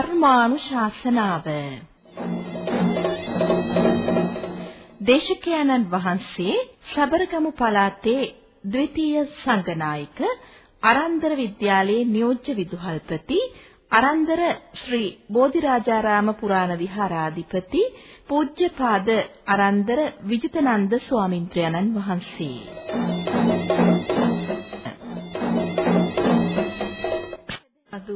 ධර්මානුශාසනාව. දේශකයන්න් වහන්සේ සබරගමු පළාතේ ද්විතීය සංඝනායක අරන්දර විද්‍යාලයේ නියෝජ්‍ය විදුහල්පති අරන්දර ශ්‍රී බෝධිරාජාරාම පුරාණ විහාරාධිපති පූජ්‍යපාද අරන්දර විජිතනන්ද ස්වාමින්ත්‍රයන්න් වහන්සේ.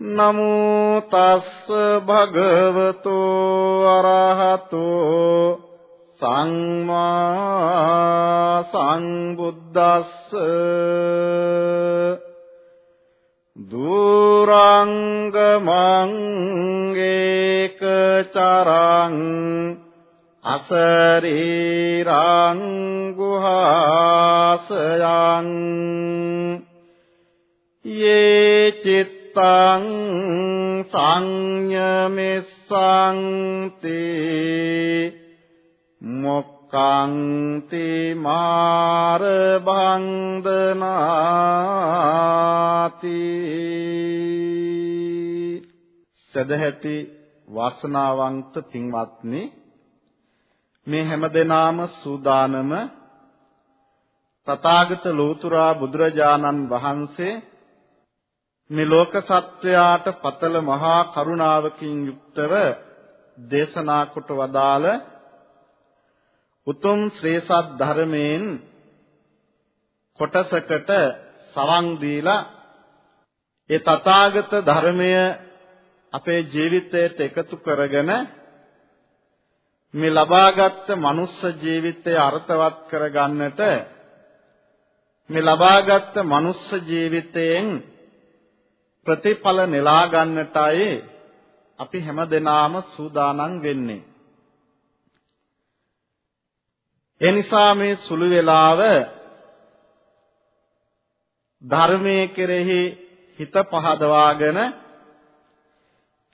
නමෝ තස්ස භගවතෝ අරහතෝ සම්මා සම්බුද්දස්ස දුරංගමං ඒක චරං අසරීරං ගුහාසයං යේ චිත්තං සංයමෙස්සන්ති මොක්කන්ති මාර බන්දනාති සදහැති වාසනාවන්ත පින්වත්නි මේ හැමදෙනාම සූදානම තථාගත ලෝතුරා බුදුරජාණන් වහන්සේ මේ ලෝක සත්වයාට පතල මහා කරුණාවකින් යුක්තව දේශනා කොට වදාළ උතුම් ශ්‍රේ සත් ධර්මයෙන් කොටසකට සවන් දීලා ඒ තථාගත ධර්මය අපේ ජීවිතයට එකතු කරගෙන මේ ලබාගත් මනුස්ස ජීවිතය අර්ථවත් කරගන්නට මේ ලබාගත් මනුස්ස ජීවිතයෙන් ප්‍රතිඵල නෙලා ගන්නටයි අපි හැමදෙනාම සූදානම් වෙන්නේ. ඒ නිසා මේ සුළු වේලාව ධර්මයේ කෙරෙහි හිත පහදවාගෙන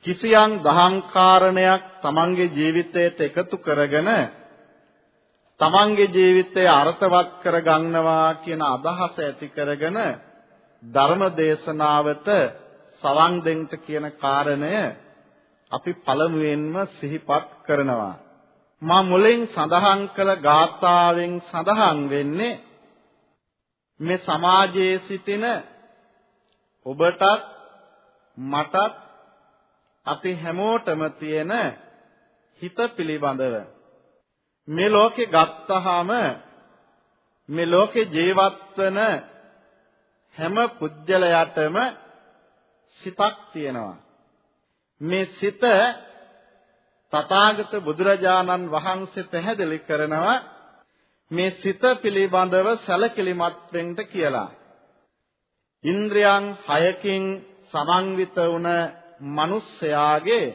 කිසියම් දහං කාරණයක් තමන්ගේ ජීවිතයට එකතු කරගෙන තමන්ගේ ජීවිතය අර්ථවත් කරගන්නවා කියන අදහස ඇති කරගෙන ධර්ම දේශනාවට සවන් දෙන්න කියන කාරණය අපි පළමුවෙන්ම සිහිපත් කරනවා. මා මුලින් සඳහන් කළ ගාථාවෙන් සඳහන් වෙන්නේ මේ සමාජයේ සිටින ඔබටත් මටත් අපි හැමෝටම තියෙන හිත පිළිබඳව මේ ලෝකේ ගත්තාම මේ ලෝකේ ජීවත් වෙන හැම පුජ්‍යලයටම සිතක් තියෙනවා මේ සිත තථාගත බුදුරජාණන් වහන්සේ පැහැදිලි කරනවා මේ සිත පිළිබඳව සැලකිලිමත් වෙන්න කියලා ඉන්ද්‍රයන් 6කින් සමන්විත වුණ මිනිස්යාගේ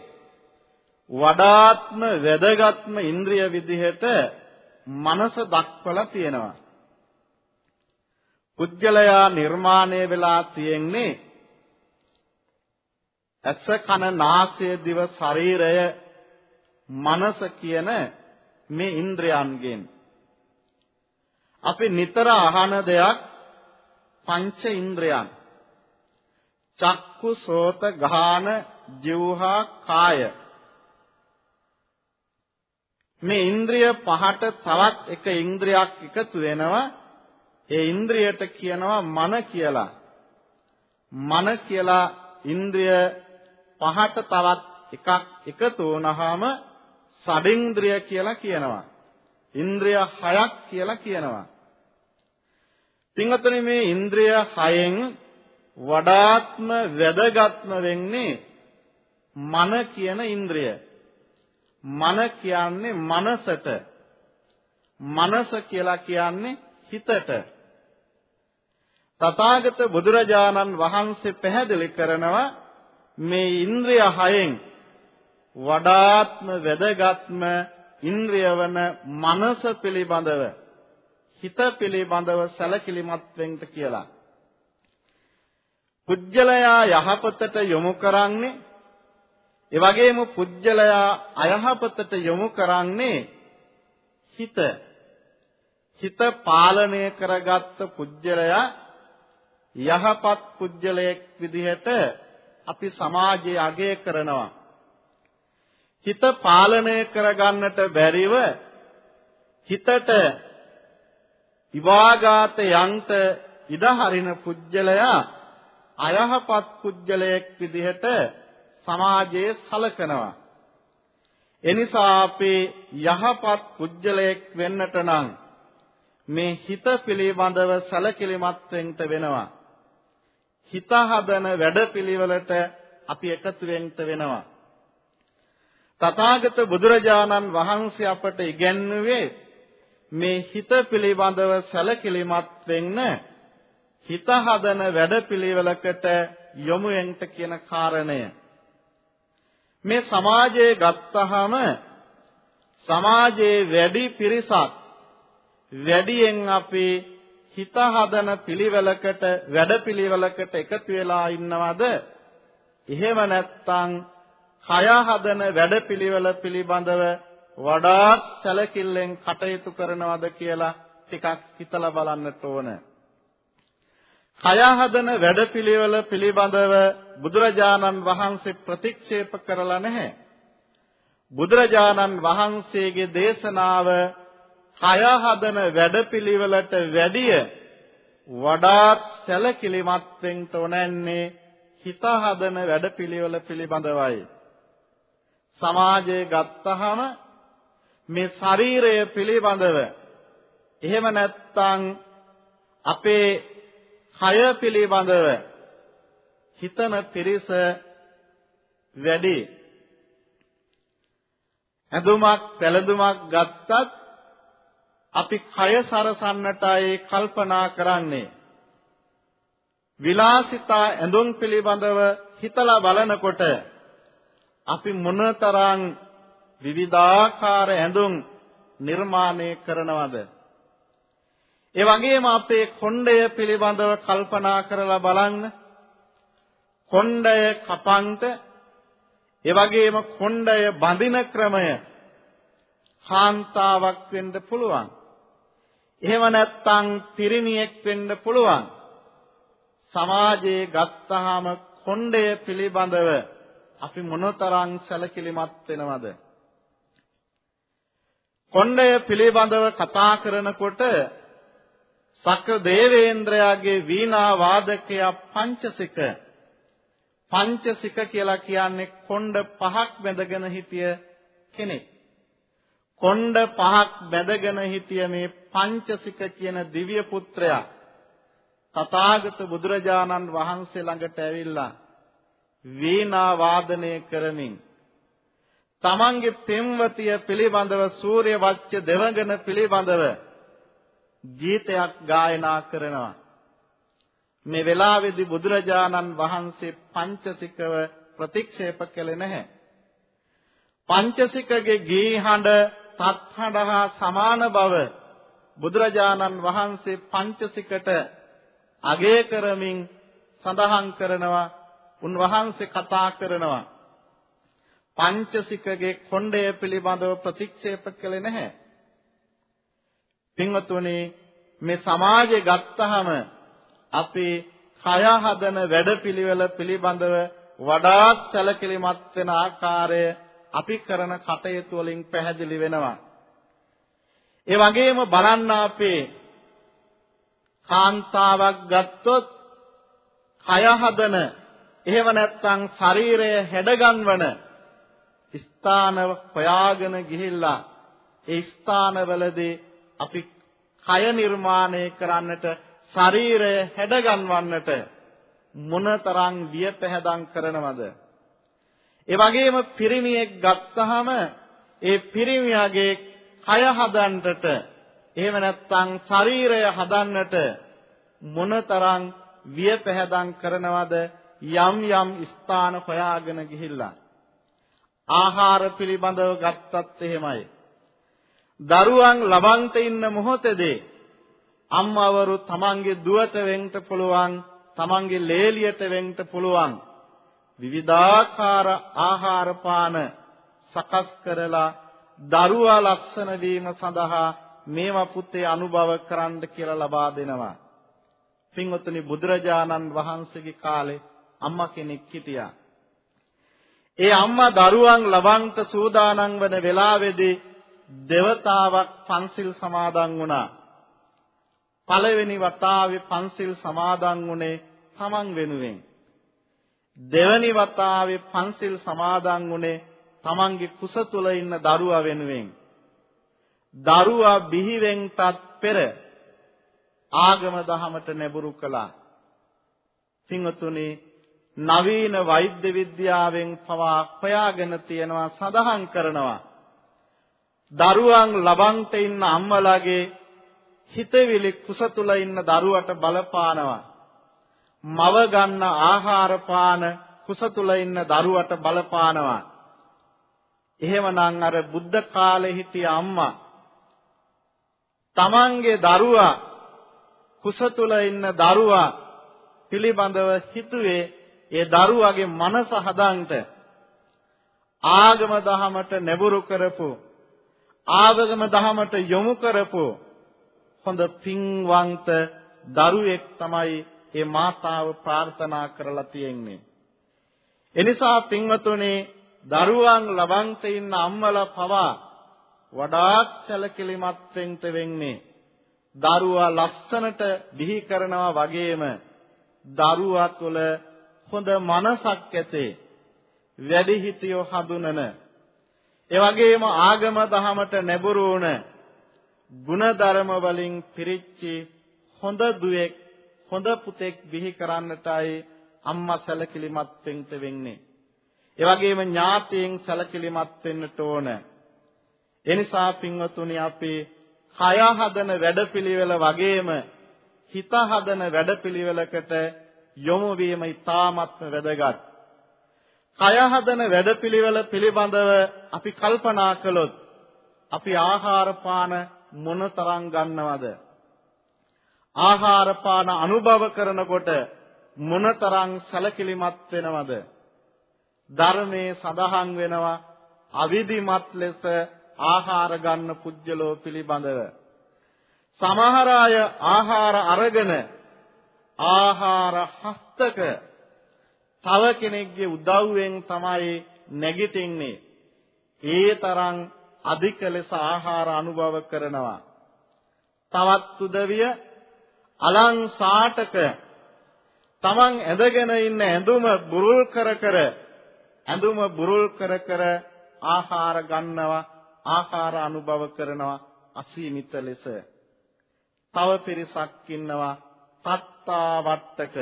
වඩාත්ම වැදගත්ම ඉන්ද්‍රිය විදිහට මනස දක්වලා තියෙනවා. පුද්ගලයා නිර්මාණය වෙලා තියෙන්නේ ඇස කන නාසය දිව ශරීරය මනස කියන මේ ඉන්ද්‍රයන්ගෙන්. අපි නිතර අහන දෙයක් පංච ඉන්ද්‍රයන්. චක්කු සෝත ගාන જીවහා කාය. මේ ඉන්ද්‍රිය පහට තවත් එක ඉන්ද්‍රියක් එකතු වෙනවා. ඒ ඉන්ද්‍රියට කියනවා මන කියලා. මන කියලා ඉන්ද්‍රිය පහට තවත් එකක් එකතු වුණාම සඩින්ද්‍රිය කියලා කියනවා ඉන්ද්‍රිය හයක් කියලා කියනවා පින්වත්නි මේ ඉන්ද්‍රිය හයෙන් වඩාත්ම වැදගත්ම වෙන්නේ මන කියන ඉන්ද්‍රිය. මන කියන්නේ මනසට. මනස කියලා කියන්නේ හිතට. තථාගත බුදුරජාණන් වහන්සේ පැහැදිලි කරනවා මේ ඉන්ද්‍රිය හයෙන් වඩාත්ම වැදගත්ම ඉන්ද්‍රිය වන මනස පිළිබඳව හිත පිළිබඳව සැලකිලිමත් වෙන්න කියලා. පුජ්‍යලයා යහපතට යොමු කරන්නේ ඒ වගේම පුජ්‍යලයා අයහපතට යොමු කරන්නේ හිත. හිත පාලනය කරගත්ත පුජ්‍යලයා යහපත් පුජ්‍යලයක් විදිහට අපි සමාජයේ අගය කරනවා. හිත පාලනය කරගන්නට බැරිව හිතට විවාගාත යන්ත ඉඩ හරින පුජ්‍යලයා අයහපත් පුජ්‍යලයක් විදිහට සමාජයේ සලකනවා. එනිසා අපි යහපත් පුජ්‍යලයක් වෙන්නට නම් මේ හිත පිළිබඳව සැලකිලිමත් වෙන්න වෙනවා. හිත හදන වැඩපිළිවෙලට අපි එකතු වෙන්න වෙනවා. තථාගත බුදුරජාණන් වහන්සේ අපට ඉගැන්වුවේ මේ හිත පිළිබඳව සැලකිලිමත් වෙන්න හිත හදන වැඩපිළිවෙලකට යොමු වෙන්න කියන කාරණය. මේ සමාජයේ ගත්තහම සමාජයේ වැඩි පිරිසක් වැඩියෙන් අපි හිත හදන පිළිවෙලකට වැඩපිළිවෙලකට එකතු වෙලා ඉන්නවද? එහෙම නැත්නම් කය හදන වැඩපිළිවෙල පිළිබඳව වඩාත් සැලකිල්ලෙන් කටයුතු කරනවද කියලා ටිකක් හිතලා බලන්නට ඕන. කය හදන වැඩපිළිවෙල පිළිබඳව බුදුරජාණන් වහන්සේ ප්‍රතික්ෂේප කරලා නැහැ. බුදුරජාණන් වහන්සේගේ දේශනාව කය හදන වැඩපිළිවෙලට වැඩිය වඩාත් සැලකිලිමත් වෙන්න ඕනන්නේ හිත හදන වැඩපිළිවෙල පිළිබඳවයි. සමාජයේ ගත්තහම මේ ශරීරය පිළිබඳව එහෙම නැත්නම් අපේ කය පිළිබඳව හිතන පිරිස වැඩි ඇඳුමක් පැළඳුමක් ගත්තත් අපි කය සරසන්නටයි කල්පනා කරන්නේ. විලාසිතා ඇඳුම් පිළිබඳව හිතලා බලනකොට අපි මොනතරම් විවිධාකාර ඇඳුම් නිර්මාණය කරනවද? ඒ වගේම අපේ කොණ්ඩය පිළිබඳව කල්පනා කරලා බලන්න. කොණ්ඩය කපන්ට ඒ වගේම කොණ්ඩය බඳින ක්‍රමය කාන්තාවක් වෙන්න පුළුවන්. එහෙම නැත්නම් පිරිමියෙක් වෙන්න පුළුවන් සමාජයේ ගත්තාම කොණ්ඩය පිළිබඳව අපි මොනතරම් සැලකිලිමත් වෙනවද? කොණ්ඩය පිළිබඳව කතා කරනකොට සක්‍ර දේවේන්ද්‍රයාගේ වීණා වාදකයා පංචසික පංචසික කියලා කියන්නේ කොණ්ඩ පහක් බැඳගෙන හිටිය කෙනෙක්. කොණ්ඩ පහක් බැඳගෙන හිටිය මේ පංචසික කියන දිව්‍ය පුත්‍රයා තථාගත බුදුරජාණන් වහන්සේ ළඟට ඇවිල්ලා වීණා වාදනය කරමින් තමන්ගේ පෙම්වතිය පිළිබඳව සූර්ය වච්ච දෙවඟන පිළිබඳව ගීතයක් ගායනා කරනවා. මේ වෙලාවේදී බුදුරජාණන් වහන්සේ පංචසිකව ප්‍රතික්ෂේප කළේ නැහැ. පංචසිකගේ ගී හඬ තත්හඬ හා සමාන බව බුදුරජාණන් වහන්සේ පංචසිකට අගය කරමින් සඳහන් කරනවා උන්වහන්සේ කතා කරනවා පංචසිකගේ කොණ්ඩය පිළිබඳව ප්‍රතික්ෂේප කළේ නැහැ. පින්වතුනි මේ සමාජය ගත්තහම අපි කය හදන වැඩපිළිවෙල පිළිබඳව වඩා සැලකිලිමත් වෙන ආකාරය අපි කරන කටයුතු වලින් පැහැදිලි වෙනවා. ඒ වගේම බලන්න අපේ කාන්තාවක් ගත්තොත් කය හදන එහෙම නැත්නම් ශරීරය හැඩගන්වන ස්ථාන හොයාගෙන ගිහිල්ලා ඒ ස්ථානවලදී අපි කය නිර්මාණය කරන්නට ශරීරය හැඩගන්වන්නට මොනතරම් වියපැහැදම් කරනවද ඒ වගේම පිරිමියෙක් ගත්තාම ඒ පිරිමියාගේ කය හදන්නට එහෙම නැත්නම් ශරීරය හදන්නට මොනතරම් වියපැහැදම් කරනවද යම් යම් ස්ථාන හොයාගෙන ගිහිල්ලා. ආහාර පිළිබඳව ගත්තත් එහෙමයි. දරුවන් ලබන්ත ඉන්න මොහොතේදී අම්මවරු තමන්ගේ දුවට වෙන්න පුළුවන් තමන්ගේ ලේලියට වෙන්න පුළුවන් විවිධාකාර ආහාර පාන සකස් කරලා දරුවා ලස්සන වීම සඳහා මේවා පුතේ අනුභව කරන්න කියලා ලබා දෙනවා. පින්වත්නි බුදුරජාණන් වහන්සේගේ කාලේ අම්මා කෙනෙක් හිටියා. ඒ අම්මා දරුවන් ලබන්ට සූදානම් වන වෙලාවේදී දෙවතාවක් පන්සිල් සමාදන් වුණා. පළවෙනි වතාවේ පන්සිල් සමාදන් වුණේ තමන් වෙනුවෙන්. දෙවැනි වතාවේ පන්සිල් සමාදන් වුණේ තමන්ගේ කුස තුල ඉන්න දරුවා වෙනුවෙන්. දරුවා බිහිවෙන්ටත් පෙර ආගම දහමට නැඹුරු කළා. සිංහතුනි නවීන වෛද්‍ය විද්‍යාවෙන් පවා හොයාගෙන තියෙනවා සඳහන් කරනවා. දරුවන් ලබන්ට ඉන්න අම්මලාගේ හිතවිලි කුස තුල ඉන්න දරුවට බලපානවා. මව ගන්න ආහාර පාන කුස තුල ඉන්න දරුවට බලපානවා. එහෙමනම් අර බුද්ධ කාලේ හිටිය අම්මා තමන්ගේ දරුවා කුස තුල ඉන්න දරුවා පිළිබඳව හිතුවේ ඒ දරුවාගේ මනස හදන්ට ආගම දහමට නැඹුරු කරපු ආගම දහමට යොමු කරපු හොඳ පින්වන්ත දරුවෙක් තමයි ඒ මාතාව ප්‍රාර්ථනා කරලා තියෙන්නේ. එනිසා පින්වතුනි දරුවන් ලබන්ට ඉන්න අම්මලා පවා වඩාත් සැලකිලිමත් වෙන්නේ. දරුවා ලස්සනට බිහි කරනවා වගේම දරුවා තුළ හොඳ මනසක් ඇතේ. වැඩිහිටියෝ හඳුනන. ඒ වගේම ආගම දහමට නැඹුරු වුණ ಗುಣධර්ම වලින් පිරිච්චි හොඳ දුවෙක් හොඳ පුතෙක් බිහි කරන්නටයි අම්මා සැලකිලිමත් වෙන්නේ. ඒ වගේම ඥාතීන් සැලකිලිමත් වෙන්නට ඕන. එනිසා පින්වතුනි අපි කය හදන වැඩපිළිවෙල වගේම හිත හදන වැඩපිළිවෙලකට යොමු වීම ඉතාමත්ම වැදගත්. කය හදන වැඩපිළිවෙල පිළිබඳව අපි කල්පනා කළොත් අපි ආහාර පාන මොනතරම් ගන්නවද? ආහාර පාන අනුභව කරනකොට මොනතරම් සැලකිලිමත් වෙනවද? ධර්මයේ සඳහන් වෙනවා අවිධිමත් ලෙස ආහාර ගන්න පුජ්‍යලෝ පිළිබඳව. සමහර අය ආහාර අරගෙන ආහාර හස්තක තව කෙනෙක්ගේ උදව්වෙන් තමයි නැගිටින්නේ. ඒ තරම් අධික ලෙස ආහාර අනුභව කරනවා. තවත් උදවිය අලං සාටක තමන් ඇඳගෙන ඉන්න ඇඳුම බුරුල් කර කර ඇඳුම බුරුල් කර කර ආහාර ගන්නවා ආහාර අනුභව කරනවා අසීමිත ලෙස. තව පිරිසක් ඉන්නවා තත්තා වට්ටක.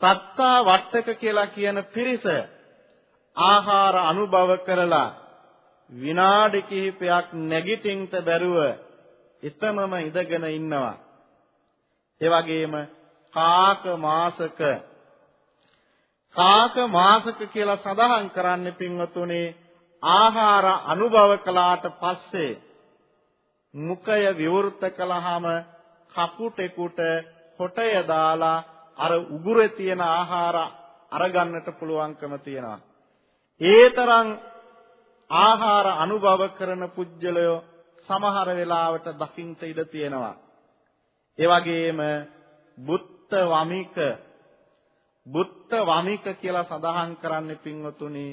තත්තා වට්ටක කියලා කියන පිරිස ආහාර අනුභව කරලා විනාඩි කිහිපයක් නැගිටින්න බැරුව එතමම ඉඳගෙන ඉන්නවා. ඒ වගේම කාක මාසක කාක මාසක කියලා සඳහන් කරන්නේ පින්වතුනේ ආහාර අනුභව කළාට පස්සේ මුඛය විවෘත කළාම කපුටෙකුට හොටය දාලා අර උගුරේ තියෙන ආහාර අරගන්නට පුළුවන්කම තියෙනවා. ඒ තරම් ආහාර අනුභව කරන පුජ්‍යලයෝ සමහර වෙලාවට දකින්ට ඉඩ තියෙනවා. ඒ වගේම බුත්ත වමික බුත්ත වමික කියලා සඳහන් කරන්නේ පින්වතුනි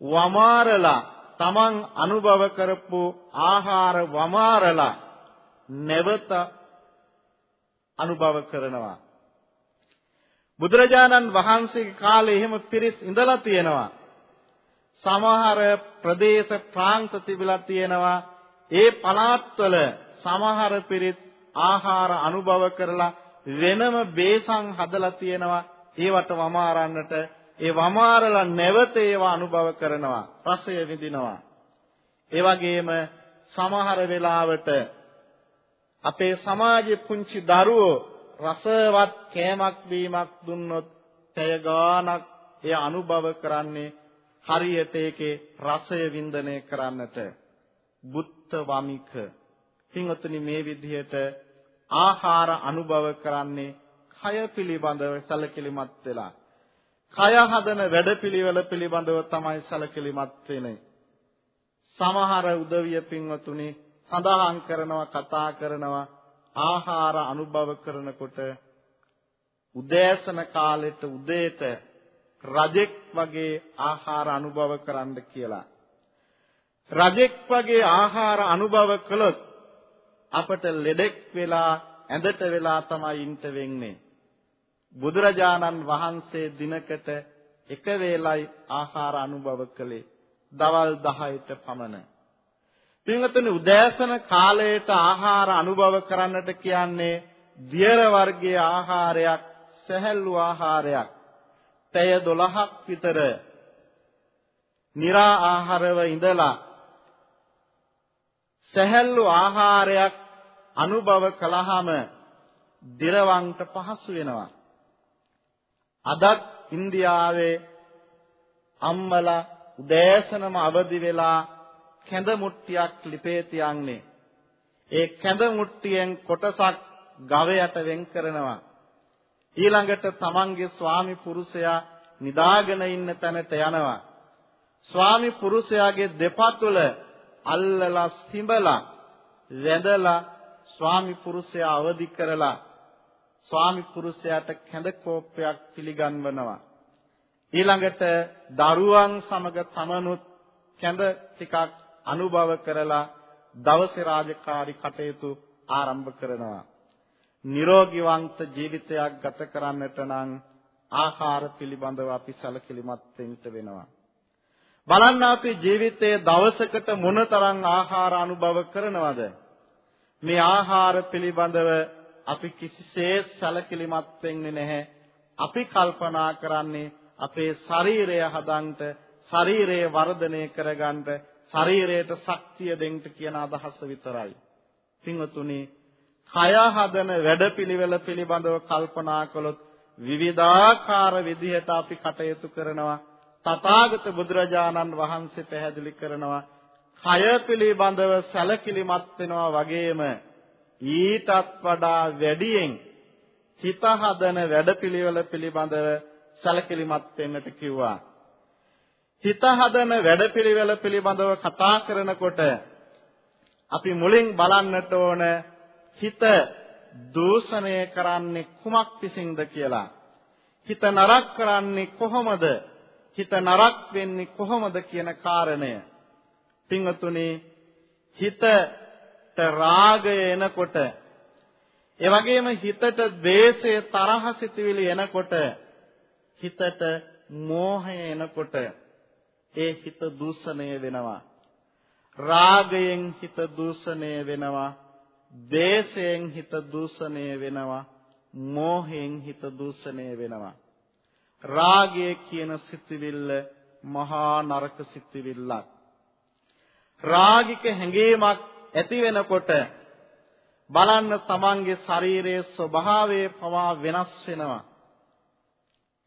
වමාරලා තමන් අනුභව කරපු ආහාර වමාරලා නැවත අනුභව කරනවා. බුදුරජාණන් වහන්සේගේ කාලේ එහෙම පිරිස් ඉඳලා තියෙනවා. සමහර ප්‍රදේශ ප්‍රාන්ත තිබිලා තියෙනවා. ඒ පළාත්වල සමහර පිරිස් ආහාර අනුභව කරලා වෙනම බේසන් හදලා තියෙනවා. ඒවට වමාරන්නට ඒ වමාරලා නැවත ඒවා අනුභව කරනවා රසය විඳිනවා. ඒ වගේම සමහර වෙලාවට අපේ සමාජයේ පුංචි දරුවෝ රසවත් කෑමක් බීමක් දුන්නොත් පැය ගාණක් එය අනුභව කරන්නේ හරියට ඒකේ රසය වින්දනය කරන්නට. බුත්ත වමික. පින්වතුනි මේ විදිහට ආහාර අනුභව කරන්නේ කය පිළිබඳව සැලකිලිමත් වෙලා කය හදන වැඩපිළිවෙල පිළිබඳව තමයි සැලකිලිමත් වෙන්නේ සමහර උදවිය පින්වතුනි සඳහන් කරනවා කතා කරනවා ආහාර අනුභව කරනකොට උදෑසන කාලෙට උදේට රජෙක් වගේ ආහාර අනුභව කරන්න කියලා. රජෙක් වගේ ආහාර අනුභව කළොත් අපට ලෙඩෙක් වෙලා ඇඳට වෙලා තමයි ඉන්න වෙන්නේ. බුදුරජාණන් වහන්සේ දිනකට එක වේලයි ආහාර අනුභව කළේ. දවල් 10ට පමණ. පින්වතුනි උදෑසන කාලයට ආහාර අනුභව කරන්නට කියන්නේ දියර වර්ගයේ ආහාරයක්, සැහැල්ලු ආහාරයක්. පැය 12ක් විතර निरा ආහාරව ඉඳලා සැහැල්ලු ආහාරයක් අනුභව කළාම දිරවන්ට පහසු වෙනවා. අදත් ඉන්දියාවේ අම්මලා උදෑසනම අවදි වෙලා කැඳ මුට්ටියක් ලිපේ තියන්නේ. ඒ කැඳ මුට්ටියෙන් කොටසක් ගවයට වෙන් කරනවා. ඊළඟට තමන්ගේ ස්වාමි පුරුෂයා නිදාගෙන ඉන්න තැනට යනවා. ස්වාමි පුරුෂයාගේ දෙපතුල අල්ලලා සිඹලා වැඳලා ස්වාමි පුරුෂයා අවදි කරලා ස්වාමි පුරුෂයාට කැඳ කෝප්පයක් පිළිගන්වනවා. ඊළඟට දරුවන් සමග තමනුත් කැඳ ටිකක් අනුභව කරලා දවසේ රාජකාරී කටයුතු ආරම්භ කරනවා. නිරෝගීවන්ත ජීවිතයක් ගත කරන්නට නම් ආහාර පිළිබඳව අපි සැලකිලිමත් වෙන්න වෙනවා. බලන්න අපි ජීවිතයේ දවසකට මොනතරම් ආහාර අනුභව කරනවද? මේ ආහාර පිළිබඳව අපි කිසිසේත් සැලකිලිමත් වෙන්නේ නැහැ. අපි කල්පනා කරන්නේ අපේ ශරීරය හදන්න, ශරීරය වර්ධනය කරගන්න, ශරීරයට ශක්තිය දෙන්න කියන අදහස විතරයි. පින්වතුනි, කය හදන වැඩපිළිවෙල පිළිබඳව කල්පනා කළොත් විවිධාකාර විදිහට අපි කටයුතු කරනවා. තථාගත බුදුරජාණන් වහන්සේ පැහැදිලි කරනවා කය පිළිබඳව සැලකිලිමත් වෙනවා වගේම ඊටත් වඩා වැඩියෙන් හිත හදන වැඩපිළිවෙල පිළිබඳව සැලකිලිමත් වෙන්නට කිව්වා. හිත හදන වැඩපිළිවෙල පිළිබඳව කතා කරනකොට අපි මුලින් බලන්නට ඕන හිත දූෂණය කරන්නේ කුමක් විසින්ද කියලා. හිත නරක කරන්නේ කොහොමද? හිත නරක වෙන්නේ කොහොමද කියන කාරණය. පින්වතුනි හිතට රාගය එනකොට ඒ වගේම හිතට ද්වේෂය තරහ සිතුවිලි එනකොට හිතට මෝහය එනකොට ඒ හිත දූෂණය වෙනවා. රාගයෙන් හිත දූෂණය වෙනවා දේශයෙන් හිත දූෂණය වෙනවා මෝහයෙන් හිත දූෂණය වෙනවා. රාගය කියන සිතිවිල්ල මහා නරක සිතිවිල්ලක්. රාගික හැඟීමක් ඇති වෙනකොට බලන්න තමන්ගේ ශරීරයේ ස්වභාවය පවා වෙනස් වෙනවා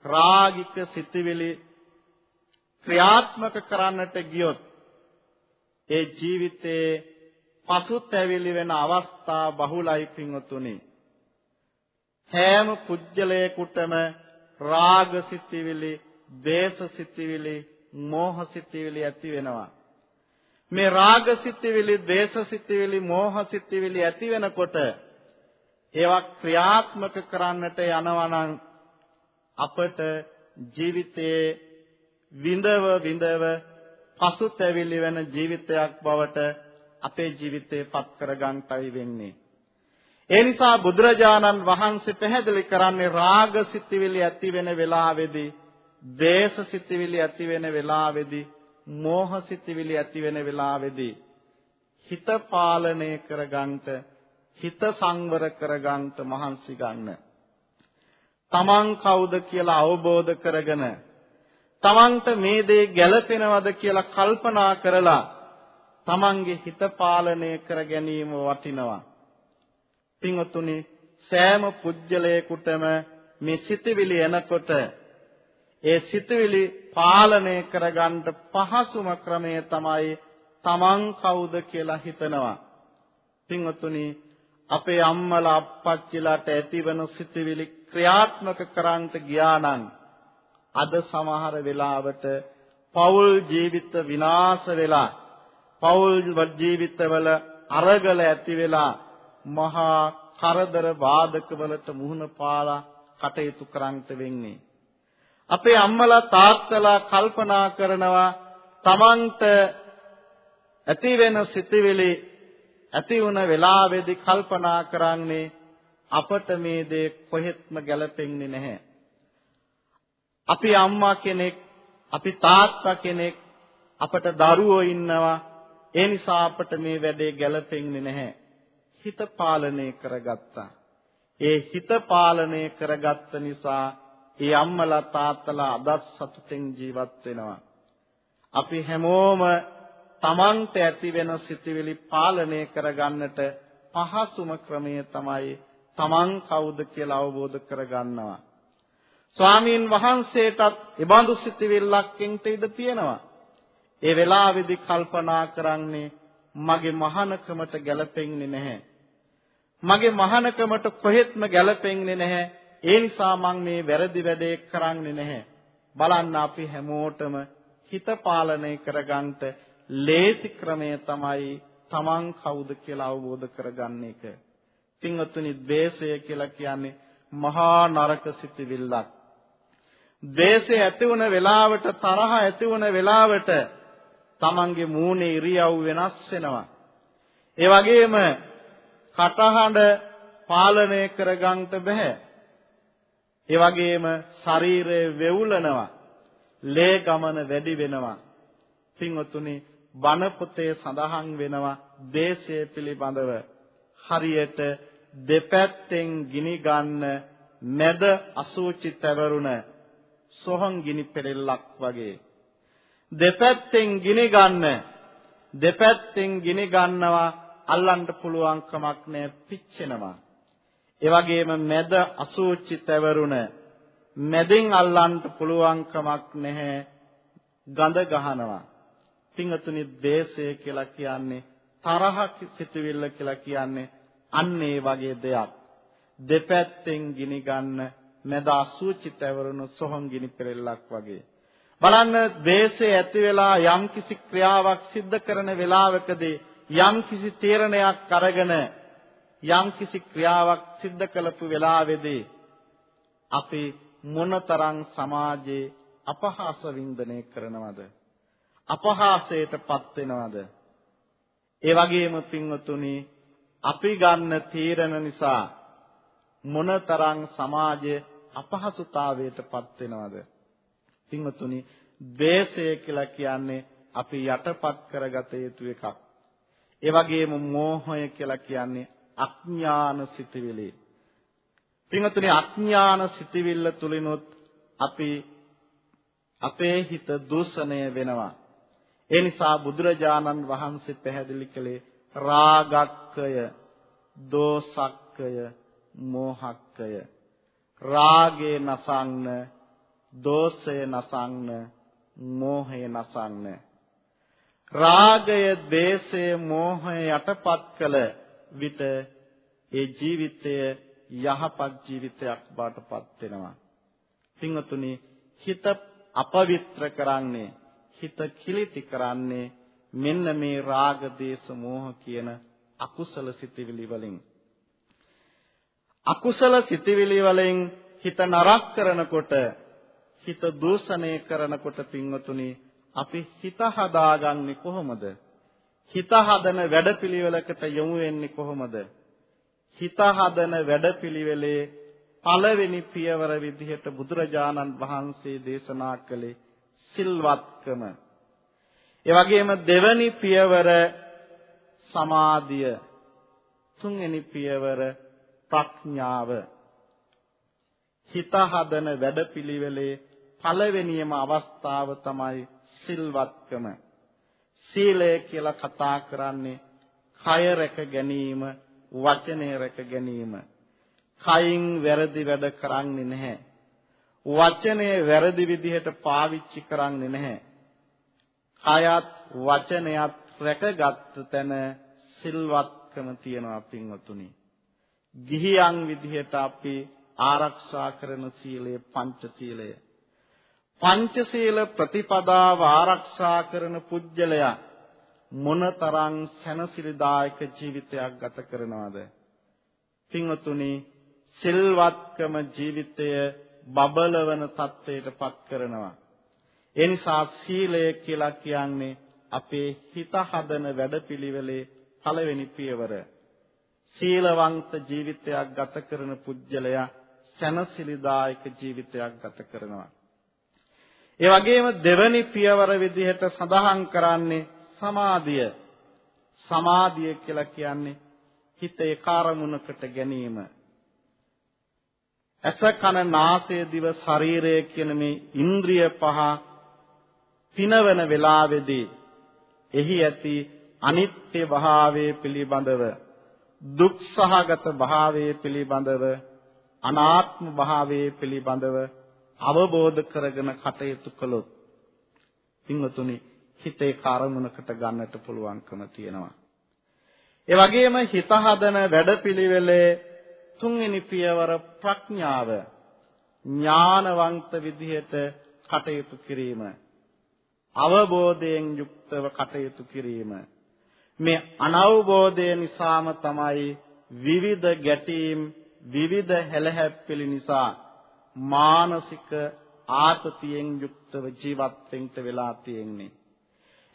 රාගික සිතිවිලි ක්‍රියාත්මක කරන්නට ගියොත් ඒ ජීවිතයේ පසුතැවිලි වෙන අවස්ථා බහුලයි පින්වතුනි. හැම පුජ්‍යලයකටම රාග සිතිවිලි, දේශ සිතිවිලි, මෝහ සිතිවිලි ඇති වෙනවා. මේ රාග සිතිවිලි, දේශ සිතිවිලි, මෝහ සිතිවිලි ඇති වෙනකොට ඒවා ක්‍රියාත්මක කරන්නට යනවා නම් අපට ජීවිතයේ විඳව විඳව පසුතැවිලි වෙන ජීවිතයක් බවට අපේ ජීවිතේ පත් කරගන්නටයි වෙන්නේ. ඒ නිසා බුදුරජාණන් වහන්සේ පැහැදිලි කරන්නේ රාග සිතිවිලි ඇති වෙන වෙලාවේදී, දේශ සිතිවිලි ඇති වෙන වෙලාවේදී, මෝහ සිතිවිලි ඇති වෙන වෙලාවේදී හිත පාලනය කරගන්නට, හිත සංවර කරගන්නට මහන්සි ගන්න. තමන් කවුද කියලා අවබෝධ කරගෙන තමන්ට මේ දේ ගැළපෙනවද කියලා කල්පනා කරලා තමන්ගේ හිත පාලනය කර ගැනීම වටිනවා. පින්වතුනි සෑම පුජ්‍යලයකටම මේ සිතවිලි එනකොට ඒ සිතවිලි පාලනය කරගන්න පහසුම ක්‍රමය තමයි තමන් කවුද කියලා හිතනවා. පින්වතුනි අපේ අම්මලා අප්පච්චිලාට ඇතිවන සිතුවිලි ක්‍රියාත්මක කරන්නට ගියා නම් අද සමහර වෙලාවට පෞල් ජීවිත විනාශ වෙලා පෞල් ජීවිතවල අරගල ඇති වෙලා මහා කරදර වාදක වලට මුහුණ පාලා කටයුතු කරන්නට වෙන්නේ අපේ අම්මලා තාත්තලා කල්පනා කරනවා තමන්ට ඇති වෙන සිතුවිලි ඇති වුණ වෙලාවේදී කල්පනා කරන්නේ අපට මේ දේ කොහෙත්ම ගැලපෙන්නේ නැහැ. අපි අම්මා කෙනෙක්, අපි තාත්තා කෙනෙක්, අපට දරුවෝ ඉන්නවා. ඒ නිසා අපට මේ වැඩේ ගැලපෙන්නේ නැහැ. හිත පාලනය කරගත්තා. ඒ හිත පාලනය කරගත්ත නිසා ඒ අම්මලා තාත්තලා අදත් සතුටෙන් ජීවත් වෙනවා. අපි හැමෝම තමන්ට ඇති වෙන සිතුවිලි පාලනය කරගන්නට පහසුම ක්‍රමය තමයි තමන් කවුද කියලා අවබෝධ කරගන්නවා. ස්වාමීන් වහන්සේටත් ඉබඳු සිතුවිල්ලක්කින් ඉඩ තියෙනවා. ඒ වෙලාවේදී කල්පනා කරන්නේ මගේ මහානකමට ගැලපෙන්නේ නැහැ. මගේ මහානකමට කොහෙත්ම ගැලපෙන්නේ නැහැ. ඒ නිසා මම මේ වැරදි වැඩේ කරන්නේ නැහැ. බලන්න අපි හැමෝටම හිත පාලනය කරගන්නට ලේසි ක්‍රමය තමයි තමන් කවුද කියලා අවබෝධ කරගන්න එක. පින්වත්නි, ද්වේෂය කියලා කියන්නේ මහා නරක සිතිවිල්ලක්. ද්වේෂය ඇති වුණ වෙලාවට තරහ ඇති වුණ වෙලාවට තමන්ගේ මූණේ ඉරියව් වෙනස් වෙනවා. ඒ වගේම කටහඬ පාලනය කරගන්නට බෑ. ඒ වගේම ශරීරය වෙවුලනවා. ලේ ගමන වැඩි වෙනවා. පින්වතුනි බණ පොතේ සඳහන් වෙනවා දේශය පිළිබඳව හරියට දෙපැත්තෙන් ගිනි ගන්න මැද අසූචි තැවරුණ සොහන් ගිනි පෙරෙල්ලක් වගේ දෙපැත්තෙන් ගිනි ගන්න දෙපැත්තෙන් ගිනි ගන්නවා අල්ලන්න පුළුවන් කමක් නැහැ පිච්චෙනවා ඒ වගේම මැද අසූචි තැවරුණ මැදින් අල්ලන්න පුළුවන් කමක් නැහැ ගඳ ගහනවා පිංගතුනි දේශය කියලා කියන්නේ තරහ සිතුවිල්ල කියලා කියන්නේ අන්න ඒ වගේ දෙයක්. දෙපැත්තෙන් ගිනි ගන්න මැද අසුචිත ඇවරුණු සොහොන් ගිනි පෙරෙල්ලක් වගේ. බලන්න දේශේ ඇති වෙලා යම්කිසි ක්‍රියාවක් සිද්ධ කරන වෙලාවකදී යම්කිසි තීරණයක් අරගෙන යම්කිසි ක්‍රියාවක් සිද්ධ කළපු වෙලාවේදී අපි මොනතරම් සමාජයේ අපහාස වින්දනය කරනවද අපහාසයටපත් වෙනවද? ඒ වගේම පින්වතුනි අපි ගන්න තීරණ නිසා මොනතරම් සමාජය අපහසුතාවයටපත් වෙනවද? පින්වතුනි ද්වේෂය කියලා කියන්නේ අපි යටපත් කරගත යුතු එකක්. ඒ වගේම මෝහය කියලා කියන්නේ අඥාන සිටිවිලි. පින්වතුනි අඥාන සිටිවිල්ල තුලිනුත් අපි අපේ හිත දූෂණය වෙනවා. ඒ නිසා බුදුරජාණන් වහන්සේ පැහැදිලි කළේ රාගක්කය, දෝසක්කය, මෝහක්කය. රාගේ නසන්න, දෝෂය නසන්න, මෝහය නසන්න. රාගය, ද්වේෂය, මෝහය යටපත් කළ විට ඒ ජීවිතය යහපත් ජීවිතයක් බාටපත් වෙනවා. පින්වතුනි හිත අපවිත්‍ර කරන්නේ හිත කිලිටි කරන්නේ මෙන්න මේ රාග දේශ මොහ කියන අකුසල සිතිවිලි වලින් අකුසල සිතිවිලි වලින් හිත නරක කරනකොට හිත දූෂණය කරනකොට පින්වතුනි අපි හිත හදාගන්නේ කොහොමද හිත හදන වැඩපිළිවෙලකට යොමු වෙන්නේ කොහොමද හිත හදන වැඩපිළිවෙලේ පළවෙනි පියවර විදිහට බුදුරජාණන් වහන්සේ දේශනා කළේ සිල්වත්කම. ඒ වගේම දෙවනි පියවර සමාධිය. තුන්වෙනි පියවර ප්‍රඥාව. හිත හදන වැඩපිළිවෙලේ පළවෙනියම අවස්ථාව තමයි සිල්වත්කම. සීලය කියලා කතා කරන්නේ කය රැක ගැනීම, වචනය රැක ගැනීම. කයින් වැරදි වැඩ කරන්නේ නැහැ. වචනය වැරදි විදිහට පාවිච්චි කරන්නේ නැහැ. කයත් වචනයත් රැකගත් තැන සිල්වත්කම තියනවා පින්වතුනි. ගිහියන් විදිහට අපි ආරක්ෂා කරන සීලය පංචශීලය. පංචශීල ප්‍රතිපදාව ආරක්ෂා කරන පුජ්‍යලයා මොනතරම් සැනසිරිදායක ජීවිතයක් ගත කරනවද? පින්වතුනි සිල්වත්කම ජීවිතය බබලවන තත්වයට පත් කරනවා. ඒ නිසා සීලය කියලා කියන්නේ අපේ හිත හදන වැඩපිළිවෙලේ පළවෙනි පියවර. සීලවන්ත ජීවිතයක් ගත කරන පුජ්‍යලයා සැනසිලිදායක ජීවිතයක් ගත කරනවා. ඒ වගේම දෙවැනි පියවර විදිහට සඳහන් කරන්නේ සමාධිය. සමාධිය කියලා කියන්නේ හිත ඒකාරමුණකට ගැනීම. ඇස කන නාසය දිව ශරීරය කියන මේ ඉන්ද්‍රිය පහ පිනවන වෙලාවේදී එහි ඇති අනිත්‍ය භාවයේ පිළිබඳව දුක් සහගත භාවයේ පිළිබඳව අනාත්ම භාවයේ පිළිබඳව අවබෝධ කරගෙන කටයුතු කළොත් පින්වතුනි හිතේ කාර්මුණකට ගන්නට පුළුවන්කම තියෙනවා. ඒ වගේම හිත හදන වැඩපිළිවෙලේ තුන්වෙනි පියවර ප්‍රඥාව ඥානවන්ත විදිහට කටයුතු කිරීම අවබෝධයෙන් යුක්තව කටයුතු කිරීම මේ අනවබෝධය නිසාම තමයි විවිධ ගැටීම් විවිධ හැලහැප්පිලි නිසා මානසික ආතතියෙන් යුක්තව ජීවත් වෙන්න වෙලා තියෙන්නේ.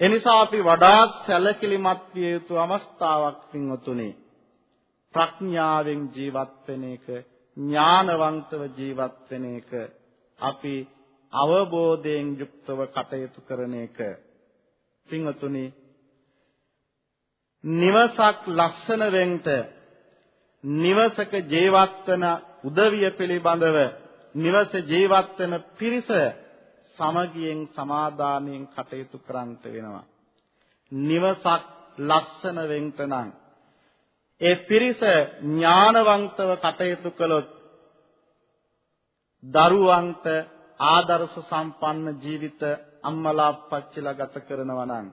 එනිසා අපි වඩාත් සැලකිලිමත් විය යුතු අවස්ථාවක් පින්වතුනි. ප්‍රඥාවෙන් ජීවත් වෙන එක ඥානවන්තව ජීවත් වෙන එක අපි අවබෝධයෙන් යුක්තව කටයුතු කරන එක පින්වතුනි නිවසක් ලස්සන වෙන්න නිවසක ජීවත් වෙන උදවිය පිළිබඳව නිවස ජීවත් වෙන පිරිස සමගියෙන් සමාදානයෙන් කටයුතු කරන්ට වෙනවා. නිවසක් ලස්සන වෙන්න නම් ඒ පිරිස ඥානවන්තව කටයුතු කළොත් දරුවන්ට ආදර්ශ සම්පන්න ජීවිත අම්මලා අප්පච්චිලා ගත කරනවා නම්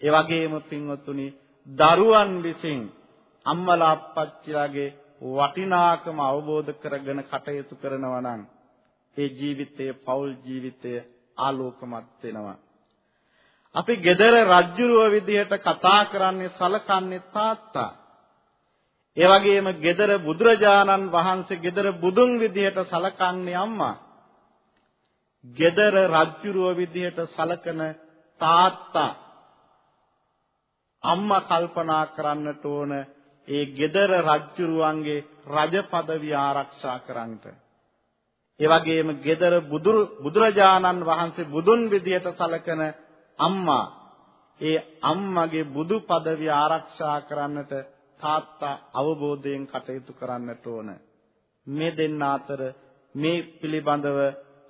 ඒ වගේම පින්වත්තුනි දරුවන් විසින් අම්මලා අප්පච්චිලාගේ වටිනාකම අවබෝධ කරගෙන කටයුතු කරනවා නම් ඒ ජීවිතය පෞල් ජීවිතය ආලෝකමත් වෙනවා අපි gedara රජ්ජුරුව විදිහට කතා කරන්නේ සලකන්නේ තාත්තා. ඒ වගේම gedara බුදුරජාණන් වහන්සේ gedara බුදුන් විදිහට සලකන්නේ අම්මා. gedara රජ්ජුරුව විදිහට සලකන තාත්තා අම්මා කල්පනා කරන්නට ඕන ඒ gedara රජ්ජුරුවන්ගේ රජ পদවිය ආරක්ෂා කරන්නට. ඒ වගේම gedara බුදුරජාණන් වහන්සේ බුදුන් විදියට සලකන අම්මා ඒ අම්මගේ බුදු පදවිය ආරක්ෂා කරන්නට තාත්තා අවබෝධයෙන් කටයුතු කරන්නට ඕන. මේ දෙන්න අතර මේ පිළිබඳව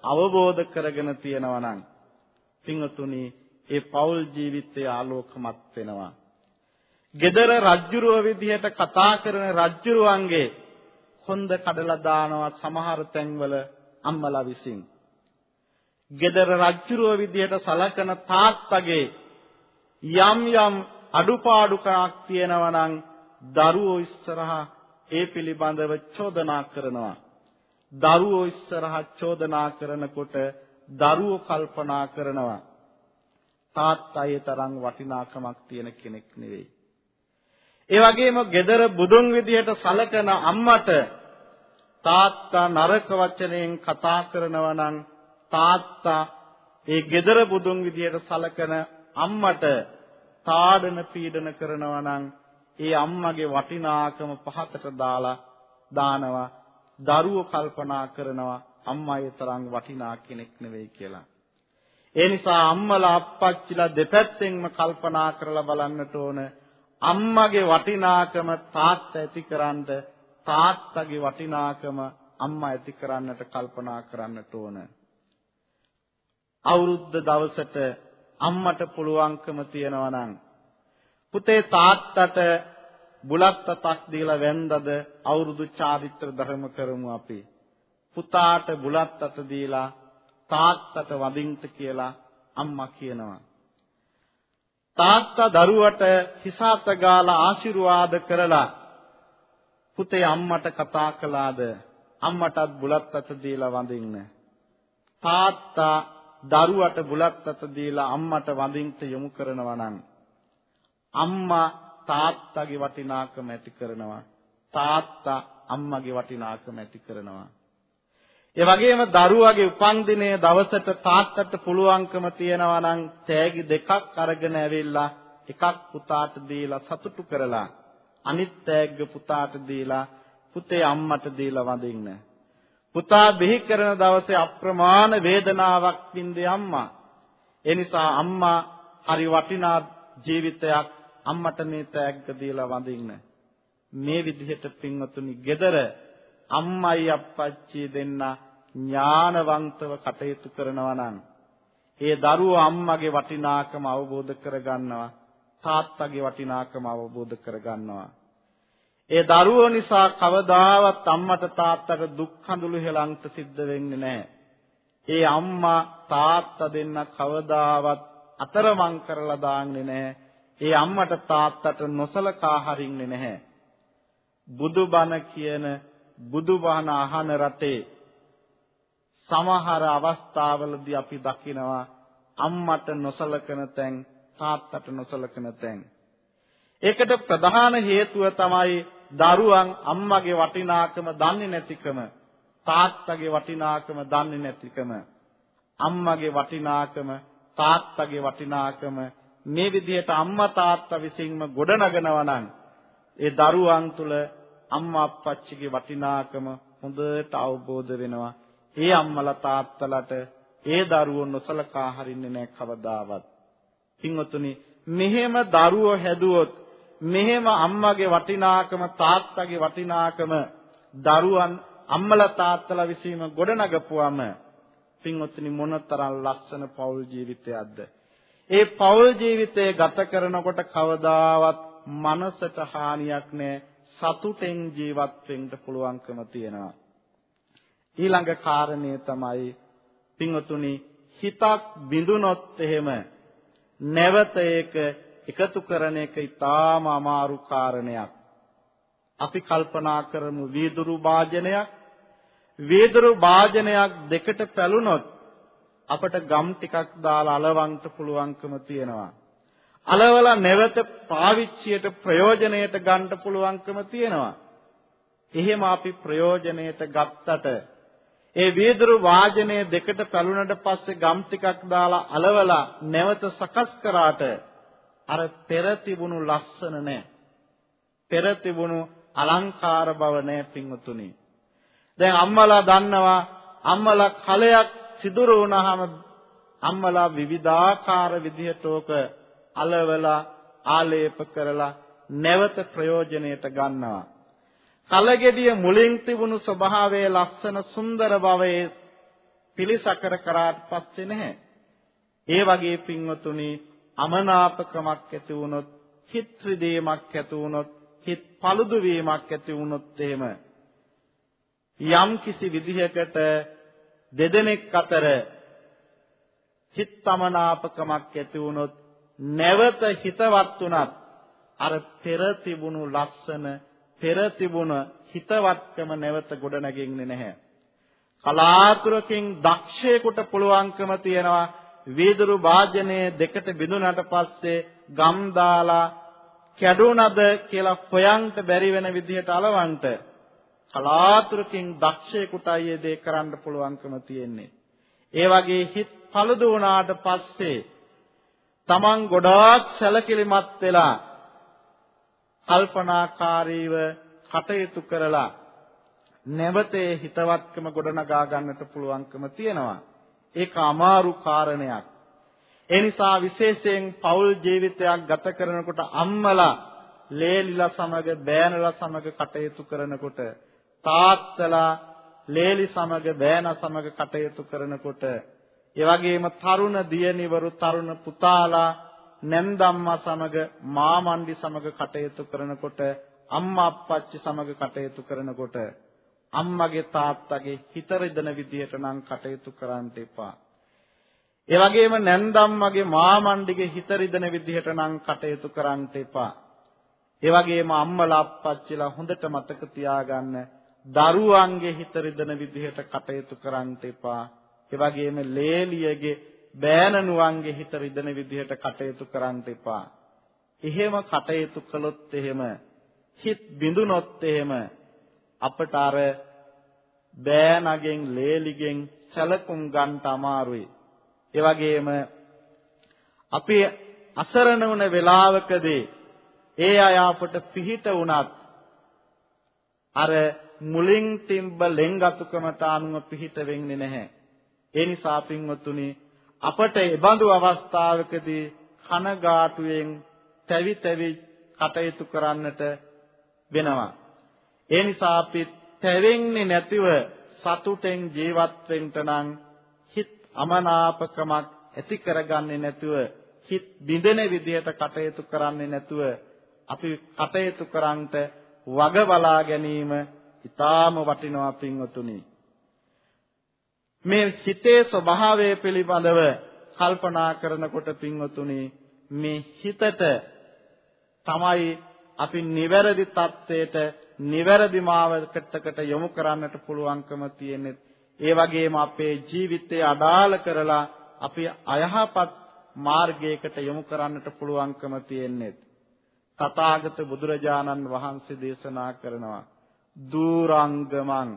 අවබෝධ කරගෙන තියෙනවා නම් පින්වතුනි ඒ පෞල් ජීවිතය ආලෝකමත් වෙනවා. Gedara රජ්ජුරුව විදිහට කතා කරන රජ්ජුරුවන්ගේ හොඳ කඩලා දානවා සමහර තැන්වල අම්මලා විසින්. gedara රජ්ජුරුව විදිහට සලකන තාත්තගේ යම් යම් අඩුපාඩුකමක් තියෙනවා නම් දරුවෝ ඉස්සරහා ඒ පිළිබඳව චෝදනා කරනවා. දරුවෝ ඉස්සරහා චෝදනා කරනකොට දරුවෝ කල්පනා කරනවා තාත්තා ඒ තරම් වටිනාකමක් තියෙන කෙනෙක් නෙවෙයි. ඒ වගේම gedara බුදුන් විදියට සලකන අම්මට තාත්තා නරක වචනයෙන් කතා කරනවා නම් තාත්තා ඒ gedara බුදුන් විදියට සලකන අම්මට තාඩන පීඩන කරනවා නම් ඒ අම්මගේ වටිනාකම පහතට දාලා දානවා දරුවෝ කල්පනා කරනවා අම්මා ඒ තරම් වටිනා කෙනෙක් නෙවෙයි කියලා. ඒ නිසා අම්මලා අප්පච්චිලා දෙපැත්තෙන්ම කල්පනා කරලා බලන්නට ඕන අම්මගේ වටිනාකම තාත්තා ඇතිකරන්න තාත්තගේ වටිනාකම අම්මා ඇති කරන්නට කල්පනා කරන්නට ඕන. අවුරුද්ද දවසට අම්මට පුළුවන්කම තියනවා නම් පුතේ තාත්තට බුලත් අතක් දීලා වැන්දද අවුරුදු චාරිත්‍ර ධර්ම කරමු අපි. පුතාට බුලත් අත දීලා තාත්තට වදින්න කියලා අම්මා කියනවා. තාත්තා දරුවට හිසాత ගාලා ආශිර්වාද කරලා පුතේ අම්මට කතා කළාද? අම්මටත් බුලත් අත දීලා වඳින්න. තාත්තා දරුවට බුලත් අත දීලා අම්මට වඳින්න යොමු කරනවා නම් අම්මා තාත්තගේ වටිනාකම ඇති කරනවා. තාත්තා අම්මගේ වටිනාකම ඇති කරනවා. ඒ වගේම දරුවගේ උපන්දිනයේ දවසට තාත්තට පුළුවන්කම තියනවා නම් තෑගි දෙකක් අරගෙන ඇවිල්ලා එකක් පුතාට දීලා සතුටු කරලා අනිත් තෑග්ග පුතාට දීලා පුතේ අම්මට දීලා වඳින්න. පුතා බිහි කරන දවසේ අප්‍රමාණ වේදනාවක් වින්දේ අම්මා. ඒ නිසා අම්මා හරි වටිනා ජීවිතයක් අම්මට මේ තෑග්ග දීලා වඳින්න. මේ විදිහට පින්වතුනි gedara අම්මයි අප්පච්චි දෙන්න ඥානවන්තව කටයුතු කරනවා නම් ඒ දරුවෝ අම්මගේ වටිනාකම අවබෝධ කරගන්නවා තාත්තගේ වටිනාකම අවබෝධ කරගන්නවා ඒ දරුවෝ නිසා කවදාවත් අම්මට තාත්තට දුක් හඳුළු හෙලන්ට සිද්ධ වෙන්නේ නැහැ. ඒ අම්මා තාත්තා දෙන්න කවදාවත් අතරමං කරලා දාන්නේ නැහැ. ඒ අම්මට තාත්තට නොසලකා හරින්නේ නැහැ. බුදුබණ කියන බුදුබණ අහන රටේ සමහර අවස්ථාවලදී අපි දකිනවා අම්මට නොසලකන තැන් තාත්තට නොසලකන තැන්. ඒකට ප්‍රධාන හේතුව තමයි දරුවන් අම්මගේ වටිනාකම දන්නේ නැතිකම තාත්තගේ වටිනාකම දන්නේ නැතිකම. අම්මගේ වටිනාකම තාත්තගේ වටිනාකම. මේ විදිහට අම්මා තාත්තා විසින්ම ගොඩනගනවා නම් ඒ දරුවන් තුල අම්මා අප්පච්චිගේ වටිනාකම හොඳට අවබෝධ වෙනවා. ඒ අම්මලා තාත්තලාට ඒ දරුවෝ නොසලකා හරින්නේ නැහැ කවදාවත්. පින්වතුනි මෙහෙම දරුවෝ හැදුවොත් මෙහෙම අම්මගේ වටිනාකම තාත්තගේ වටිනාකම දරුවන් අම්මලා තාත්තලා විසීම ගොඩනගපුවම පින්වත්නි මොනතරම් ලස්සන පෞල් ජීවිතයක්ද ඒ පෞල් ජීවිතය ගත කරනකොට කවදාවත් මනසට හානියක් නැහැ සතුටෙන් ජීවත් වෙන්න පුළුවන්කම තියෙනවා ඊළඟ කාරණය තමයි පින්වතුනි හිතක් බිඳුනොත් එහෙම නැවත ඒක එකතු කරන එක ඊටාම අමාරු කාරණයක්. අපි කල්පනා කරමු වීදුරු වාජනයක් වීදුරු වාජනයක් දෙකට පැලුනොත් අපට ගම් ටිකක් දාලා අලවන්න පුළුවන්කම තියෙනවා. අලවලා නැවත පාවිච්චියට ප්‍රයෝජනයට ගන්න පුළුවන්කම තියෙනවා. එහෙම අපි ප්‍රයෝජනයට ගත්තට ඒ වීදුරු වාජනය දෙකට පැලුනට පස්සේ ගම් ටිකක් දාලා අලවලා නැවත සකස් කරාට අර පෙර තිබුණු ලස්සන නැහැ. පෙර තිබුණු අලංකාර බව නැහැ පින්වතුනි. දැන් අම්මලා දන්නවා අම්මලා කලයක් සිදුරු වුණාම අම්මලා විවිධාකාර විදිහට ඕක අලවලා ආලේප කරලා නැවත ප්‍රයෝජනයට ගන්නවා. කලගෙඩිය මුලින් තිබුණු ස්වභාවයේ ලස්සන සුන්දර බවේ පිලිසකර කරාට පස්සේ නැහැ. ඒ වගේ පින්වතුනි අමනාපකමක් ඇති වුණොත් හිත රිදීමක් ඇති වුණොත් හිත paludu වීමක් ඇති වුණොත් එහෙම යම් කිසි විදිහකට දෙදෙනෙක් අතර හිත තමනාපකමක් ඇති වුණොත් නැවත හිතවත් උනත් අර පෙර තිබුණු ලස්සන පෙර තිබුණ හිතවත්කම නැවත ගොඩනගින්නේ නැහැ කලාතුරකින් දක්ෂයෙකුට පුළුවන්කම තියනවා වීදුරු වාජනයේ දෙකට බිඳුනට පස්සේ ගම් දාලා කැඩුනද කියලා හොයන්ට බැරි වෙන විදිහට అలවන්ට කලාතුරකින් දක්ෂයෙකුටයි ඒ දේ කරන්න පුළුවන්කම තියෙන්නේ. ඒ වගේ හිත පළදු වුණාට පස්සේ Taman ගොඩාක් සැලකිලිමත් වෙලා කල්පනාකාරීව කටයුතු කරලා නැවතේ හිතවත්කම ගොඩනගා ගන්නට පුළුවන්කම තියෙනවා. ඒක අමාරු කාරණයක්. ඒ නිසා විශේෂයෙන් පෞල් ජීවිතයක් ගත කරනකොට අම්මලා ලේලිලා සමග බෑනලා සමග කටයුතු කරනකොට තාත්තලා ලේලි සමග බෑන සමග කටයුතු කරනකොට ඒ වගේම තරුණ දියණිවරු තරුණ පුතාලා නැන්දම්මා සමග මාමණ්ඩි සමග කටයුතු කරනකොට අම්මා අප්පච්චි සමග කටයුතු කරනකොට අම්මගේ තාත්තගේ හිත රිදෙන විදියට නම් කටයුතු කරන්න එපා. ඒ වගේම නැන්දම්මගේ මාමණ්ඩිගේ හිත රිදෙන විදිහට නම් කටයුතු කරන්න එපා. ඒ වගේම අම්මලා අප්පච්චිලා හොඳට මතක තියාගන්න දරුවන්ගේ හිත රිදෙන විදිහට කටයුතු කරන්න එපා. ඒ වගේම ලේලියගේ බෑනනුවන්ගේ හිත රිදෙන විදිහට කටයුතු කරන්න එපා. එහෙම කටයුතු කළොත් එහෙම හිත බිඳුනොත් එහෙම අපට අර බෑනගෙන් ලේලිගෙන් සැලකුම් ගන්නට අමාරුයි. ඒ වගේම අපි අසරණ වුණ වෙලාවකදී ඒ අය අපට පිහිට වුණත් අර මුලින් තිබ්බ ලෙන්ගතුකමට අනුව පිහිට වෙන්නේ නැහැ. ඒ නිසා පින්වතුනි අපට ඒ බඳු අවස්ථාවකදී කනගාටුවෙන් තැවි තැවි කටයුතු කරන්නට වෙනවා. ඒ නිසා අපි තැවෙන්නේ නැතිව සතුටෙන් ජීවත් වෙන්න නම් හිත අමනාපකමක් ඇති කරගන්නේ නැතුව හිත බිඳෙන විදිහට කටයුතු කරන්නේ නැතුව අපි කටයුතු කරන්ට වග බලා ගැනීම ඊටාම වටිනවා පින්වතුනි. මේ හිතේ ස්වභාවය පිළිබඳව කල්පනා කරනකොට පින්වතුනි මේ හිතට තමයි අපි නිවැරදි தത്വයට නිවැරදි මාවකටකට යොමු කරන්නට පුළුවන්කම තියෙන්නේ. ඒ වගේම අපේ ජීවිතය අඩාල කරලා අපි අයහපත් මාර්ගයකට යොමු කරන්නට පුළුවන්කම තියෙන්නේ. තථාගත බුදුරජාණන් වහන්සේ දේශනා කරනවා දුරංගමං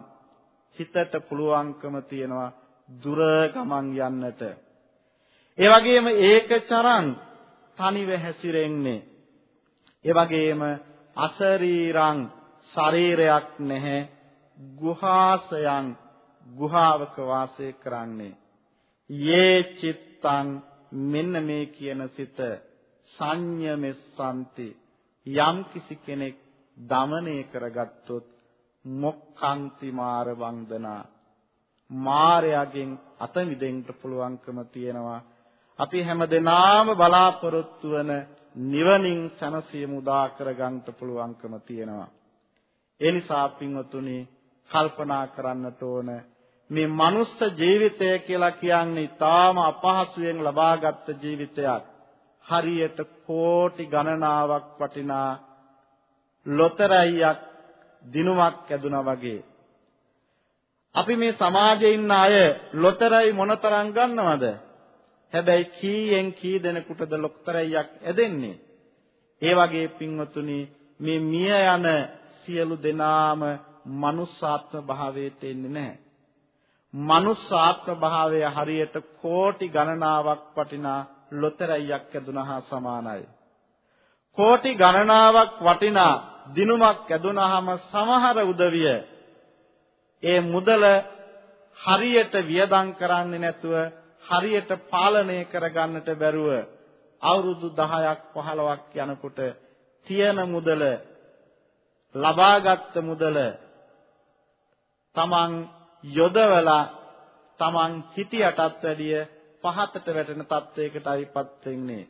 හිතට පුළුවන්කම තියනවා දුර ගමන් යන්නට. ඒ වගේම ඒකචරං තනිව හැසිරෙන්නේ. ඒ වගේම අශරීරං ශරීරයක් නැහැ ගුහාසයන් ගුහාවක වාසය කරන්නේ. යේ චිත්තං මෙන්න මේ කියන සිත සංයමෙස්සන්ති යම් කිසි කෙනෙක් දමනය කරගත්තොත් මොක්ඛන්ති මාර වන්දනා. මාරයාගෙන් අත මිදෙන්න පුළුවන්කම තියෙනවා. අපි හැමදෙනාම බලාපොරොත්තු වන නිවනින් සැනසීම උදා කරගන්න පුළුවන්කම තියෙනවා. ඒ නිසා පින්වතුනි කල්පනා කරන්නට ඕන මේ මනුස්ස ජීවිතය කියලා කියන්නේ ඊටාම අපහසුයෙන් ලබාගත් ජීවිතයක්. හරියට කෝටි ගණනාවක් වටිනා ලොතරැයියක් දිනුමක් ඇදුනා වගේ. අපි මේ සමාජයේ ඉන්න අය ලොතරැයි මොනතරම් ගන්නවද? හැබැයි කීයෙන් කී දෙනෙකුටද ලොතරැයියක් ඇදෙන්නේ? ඒ වගේ පින්වතුනි මේ මිය යන සියලු දෙනාම මනුස්සාත්ම භාවයට එන්නේ නැහැ. මනුස්සාත්ම භාවය හරියට කෝටි ගණනාවක් වටිනා ලොතරැයියක් ඇදුනහා සමානයි. කෝටි ගණනාවක් වටිනා දිනුමක් ඇදුනහම සමහර උදවිය ඒ මුදල හරියට වියදම් කරන්නේ නැතුව හරියට පාලනය කරගන්නට බැරුව අවුරුදු 10ක් 15ක් යනකොට තියෙන මුදල ලබාගත් මුදල තමන් යොදවලා තමන් හිතියටත් වැඩිය පහතට වැටෙන තත්වයකටයිපත් වෙන්නේ.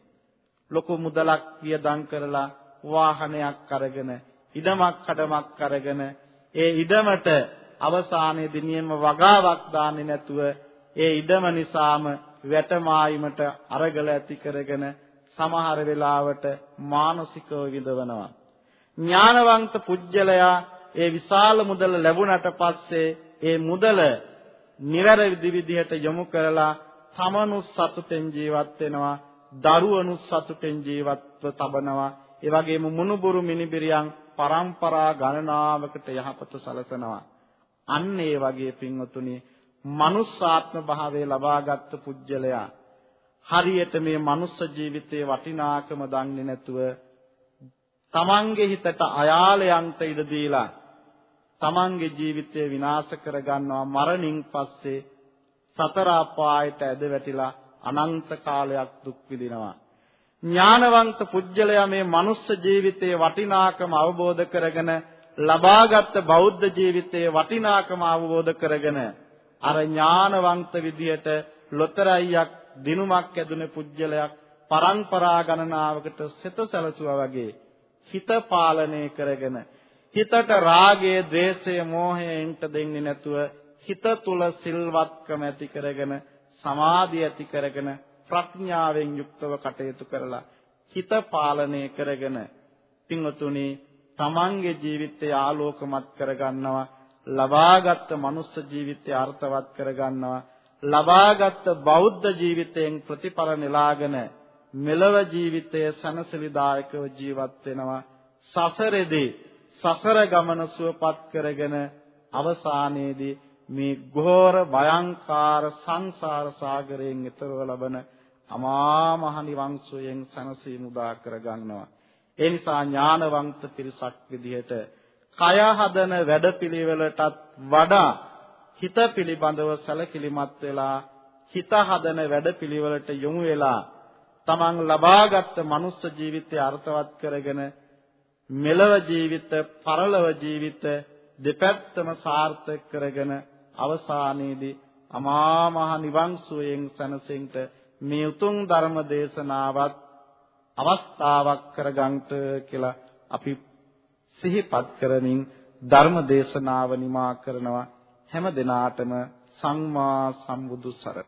ලොකු මුදලක් වියදම් කරලා වාහනයක් අරගෙන ඉඩමක් කඩමක් අරගෙන ඒ ඉඩමට අවසානයේ දිනියෙම වගාවක් දාන්නේ නැතුව ඒ ඉඩම නිසාම වැටමායිමට අරගල ඇති කරගෙන සමහර වෙලාවට මානසිකව විඳවනවා. ඥානවන්ත පුජ්‍යලයා ඒ විශාල මුදල ලැබුණට පස්සේ ඒ මුදල නිවැරදි විදිහට යොමු කරලා තමනු සතුටෙන් ජීවත් වෙනවා දරුවනු සතුටෙන් ජීවත්ව තබනවා. ඒ වගේම මුණුබුරු මිනිබිරියන් પરම්පරා ගණනාවකට යහපත සලසනවා. අන්න ඒ වගේ පින්වතුනි මනුස්සාත්ම භාවය ලබාගත් පුජ්‍යලයා හරියට මේ මනුස්ස ජීවිතයේ වටිනාකම දන්නේ නැතුව තමන්ගේ හිතට අයාලයන්ට ඉඩ දීලා තමන්ගේ ජීවිතය විනාශ කරගන්නවා. මරණින් පස්සේ සතර අපායට ඇද වැටිලා අනන්ත කාලයක් දුක් විඳිනවා. ඥානවන්ත පුජ්‍යලයා මේ මනුස්ස ජීවිතයේ වටිනාකම අවබෝධ කරගෙන ලබාගත් බෞද්ධ ජීවිතයේ වටිනාකම අවබෝධ කරගෙන අර ඥානවන්ත විදියට ලොතරැයියක් දිනුමක් ඇදුන පුජ්‍යලයක් පරම්පරා ගණනාවකට සිත සැලසුවා වගේ හිත පාලනය කරගෙන හිතට රාගය, ద్వේෂය, මෝහය එන්ට දෙන්නේ නැතුව හිත තුල සිල්වත්කම ඇති කරගෙන සමාධිය ඇති කරගෙන ප්‍රඥාවෙන් යුක්තව කටයුතු කරලා හිත පාලනය කරගෙන පින්වතුනි තමන්ගේ ජීවිතය ආලෝකමත් කරගන්නවා ලබාගත් මනුස්ස ජීවිතය අර්ථවත් කරගන්නවා ලබාගත් බෞද්ධ ජීවිතයෙන් ප්‍රතිඵල නෙලාගෙන මෙලව ජීවිතය සනසලිදායකව ජීවත් වෙනවා. සසරේදී සසර ගමන සුවපත් කරගෙන අවසානයේදී මේ ඝෝර භයංකාර සංසාර සාගරයෙන් එතරව ලබන අමා මහ නිවන් සුවයෙන් සනසීම උදා කර ගන්නවා. ඒ නිසා ඥානවන්ත පිරිසක් විදිහට කය හදන වැඩපිළිවෙලටත් වඩා හිත පිළිබඳව සැලකිලිමත් වෙලා හිත හදන වැඩපිළිවෙලට යොමු වෙලා තමන් ලබාගත් මනුස්ස ජීවිතය අර්ථවත් කරගෙන මෙලව ජීවිත පරලොව ජීවිත දෙපැත්තම සාර්ථක කරගෙන අවසානයේදී අමා මහ නිවන් සුවයෙන් සැනසෙන්නට මේ උතුම් ධර්ම දේශනාවත් අවස්ථාවක් කරගන්නට කියලා අපි සිහිපත් කරමින් ධර්ම දේශනාව නිමා කරනවා. හැම දිනාටම සම්මා සම්බුදු සරණ